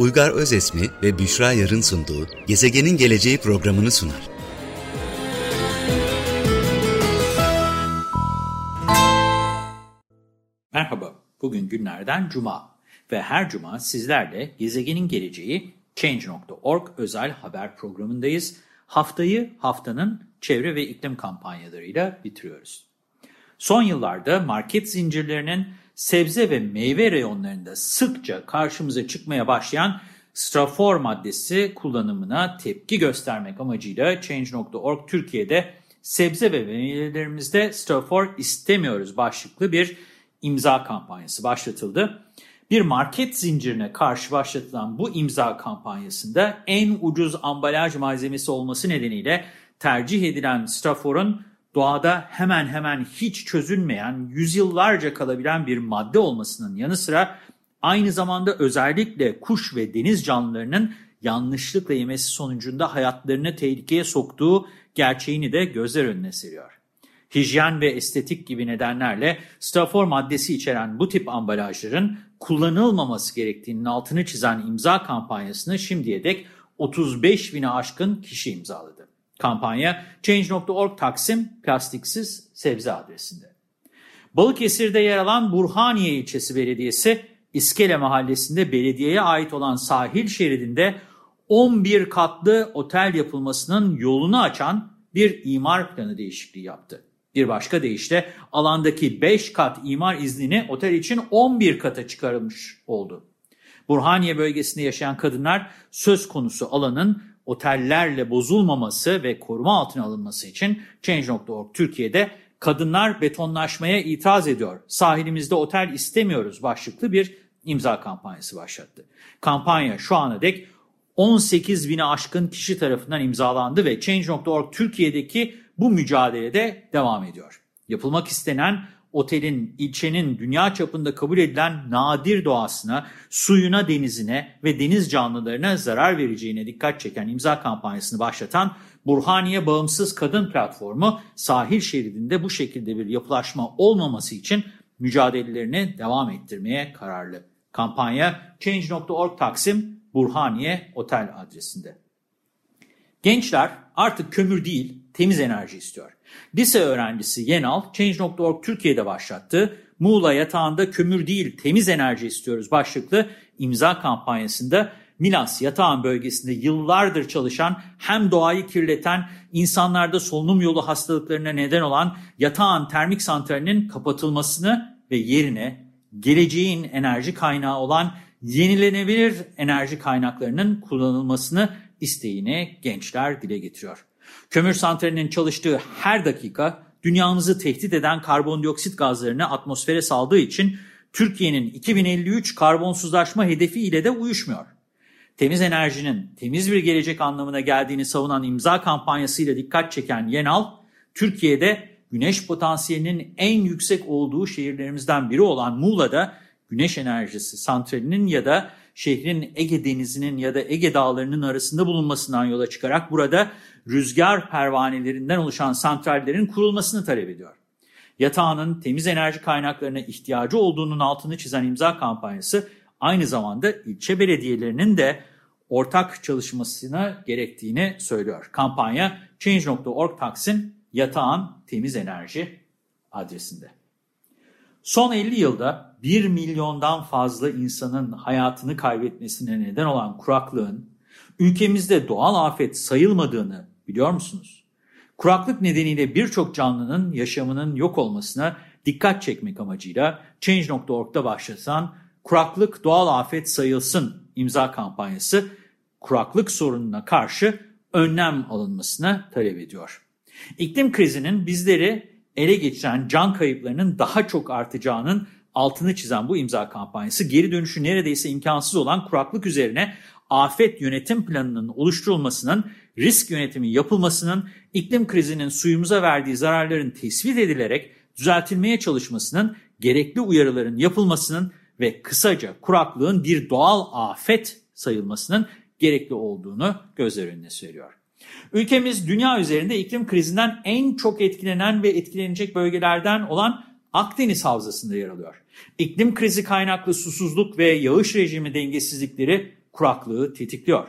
Uygar Özesmi ve Büşra Yarın sunduğu Gezegenin Geleceği programını sunar. Merhaba, bugün günlerden Cuma ve her Cuma sizlerle Gezegenin Geleceği Change.org özel haber programındayız. Haftayı haftanın çevre ve iklim kampanyalarıyla bitiriyoruz. Son yıllarda market zincirlerinin sebze ve meyve reyonlarında sıkça karşımıza çıkmaya başlayan strafor maddesi kullanımına tepki göstermek amacıyla Change.org Türkiye'de sebze ve meyvelerimizde strafor istemiyoruz başlıklı bir imza kampanyası başlatıldı. Bir market zincirine karşı başlatılan bu imza kampanyasında en ucuz ambalaj malzemesi olması nedeniyle tercih edilen straforun doğada hemen hemen hiç çözülmeyen, yüzyıllarca kalabilen bir madde olmasının yanı sıra aynı zamanda özellikle kuş ve deniz canlılarının yanlışlıkla yemesi sonucunda hayatlarını tehlikeye soktuğu gerçeğini de gözler önüne seriyor. Hijyen ve estetik gibi nedenlerle strafor maddesi içeren bu tip ambalajların kullanılmaması gerektiğinin altını çizen imza kampanyasını şimdiye dek 35 bine aşkın kişi imzaladı. Kampanya Change.org Taksim Plastiksiz Sebze adresinde. Balıkesir'de yer alan Burhaniye ilçesi belediyesi İskele mahallesinde belediyeye ait olan sahil şeridinde 11 katlı otel yapılmasının yolunu açan bir imar planı değişikliği yaptı. Bir başka deyişle alandaki 5 kat imar iznini otel için 11 kata çıkarılmış oldu. Burhaniye bölgesinde yaşayan kadınlar söz konusu alanın otellerle bozulmaması ve koruma altına alınması için Change.org Türkiye'de kadınlar betonlaşmaya itiraz ediyor. Sahilimizde otel istemiyoruz başlıklı bir imza kampanyası başlattı. Kampanya şu ana dek 18 bine aşkın kişi tarafından imzalandı ve Change.org Türkiye'deki bu mücadelede devam ediyor. Yapılmak istenen otelin, ilçenin dünya çapında kabul edilen nadir doğasına, suyuna, denizine ve deniz canlılarına zarar vereceğine dikkat çeken imza kampanyasını başlatan Burhaniye Bağımsız Kadın Platformu sahil şeridinde bu şekilde bir yapılaşma olmaması için mücadelelerini devam ettirmeye kararlı. Kampanya Change.org Taksim Burhaniye Otel adresinde. Gençler artık kömür değil, temiz enerji istiyor. Lise öğrencisi Yenal, Change.org Türkiye'de başlattı. Muğla yatağında kömür değil, temiz enerji istiyoruz başlıklı imza kampanyasında Milas yatağın bölgesinde yıllardır çalışan hem doğayı kirleten insanlarda solunum yolu hastalıklarına neden olan yatağın termik santralinin kapatılmasını ve yerine geleceğin enerji kaynağı olan yenilenebilir enerji kaynaklarının kullanılmasını isteğini gençler dile getiriyor. Kömür santralinin çalıştığı her dakika dünyamızı tehdit eden karbondioksit gazlarını atmosfere saldığı için Türkiye'nin 2053 karbonsuzlaşma hedefi ile de uyuşmuyor. Temiz enerjinin temiz bir gelecek anlamına geldiğini savunan imza kampanyasıyla dikkat çeken Yenal, Türkiye'de güneş potansiyelinin en yüksek olduğu şehirlerimizden biri olan Muğla'da güneş enerjisi santralinin ya da şehrin Ege Denizi'nin ya da Ege Dağları'nın arasında bulunmasından yola çıkarak burada rüzgar pervanelerinden oluşan santrallerin kurulmasını talep ediyor. Yatağının temiz enerji kaynaklarına ihtiyacı olduğunun altını çizen imza kampanyası aynı zamanda ilçe belediyelerinin de ortak çalışmasına gerektiğini söylüyor. Kampanya Change.org Taksim Yatağın Temiz Enerji adresinde. Son 50 yılda 1 milyondan fazla insanın hayatını kaybetmesine neden olan kuraklığın ülkemizde doğal afet sayılmadığını biliyor musunuz? Kuraklık nedeniyle birçok canlının yaşamının yok olmasına dikkat çekmek amacıyla Change.org'da başlatan Kuraklık Doğal Afet Sayılsın imza kampanyası kuraklık sorununa karşı önlem alınmasına talep ediyor. İklim krizinin bizleri ele geçiren can kayıplarının daha çok artacağının altını çizen bu imza kampanyası geri dönüşü neredeyse imkansız olan kuraklık üzerine afet yönetim planının oluşturulmasının, risk yönetimi yapılmasının, iklim krizinin suyumuza verdiği zararların tespit edilerek düzeltilmeye çalışmasının, gerekli uyarıların yapılmasının ve kısaca kuraklığın bir doğal afet sayılmasının gerekli olduğunu gözler önüne seriyor. Ülkemiz dünya üzerinde iklim krizinden en çok etkilenen ve etkilenecek bölgelerden olan Akdeniz Havzası'nda yer alıyor. İklim krizi kaynaklı susuzluk ve yağış rejimi dengesizlikleri kuraklığı tetikliyor.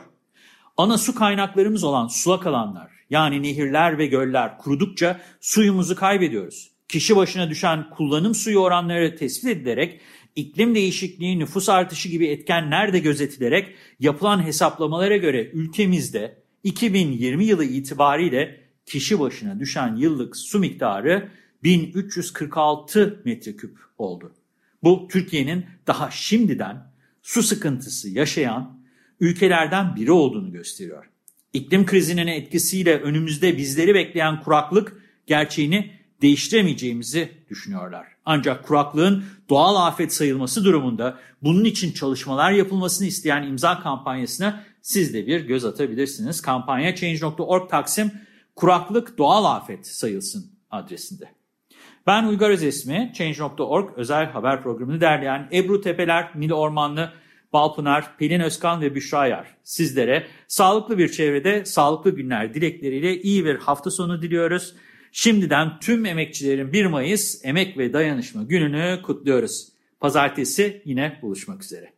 Ana su kaynaklarımız olan sulak alanlar yani nehirler ve göller kurudukça suyumuzu kaybediyoruz. Kişi başına düşen kullanım suyu oranları tespit edilerek iklim değişikliği, nüfus artışı gibi etkenler de gözetilerek yapılan hesaplamalara göre ülkemizde 2020 yılı itibariyle kişi başına düşen yıllık su miktarı 1346 metreküp oldu. Bu Türkiye'nin daha şimdiden su sıkıntısı yaşayan ülkelerden biri olduğunu gösteriyor. İklim krizinin etkisiyle önümüzde bizleri bekleyen kuraklık gerçeğini değiştiremeyeceğimizi düşünüyorlar. Ancak kuraklığın doğal afet sayılması durumunda bunun için çalışmalar yapılmasını isteyen imza kampanyasına siz de bir göz atabilirsiniz. Kampanya Change.org Taksim kuraklık doğal afet sayılsın adresinde. Ben Uygar Özesmi, Change.org özel haber programını derleyen Ebru Tepeler, Mili Ormanlı, Balpınar, Pelin Özkan ve Büşra Yar. Sizlere sağlıklı bir çevrede sağlıklı günler dilekleriyle iyi bir hafta sonu diliyoruz. Şimdiden tüm emekçilerin 1 Mayıs Emek ve Dayanışma Günü'nü kutluyoruz. Pazartesi yine buluşmak üzere.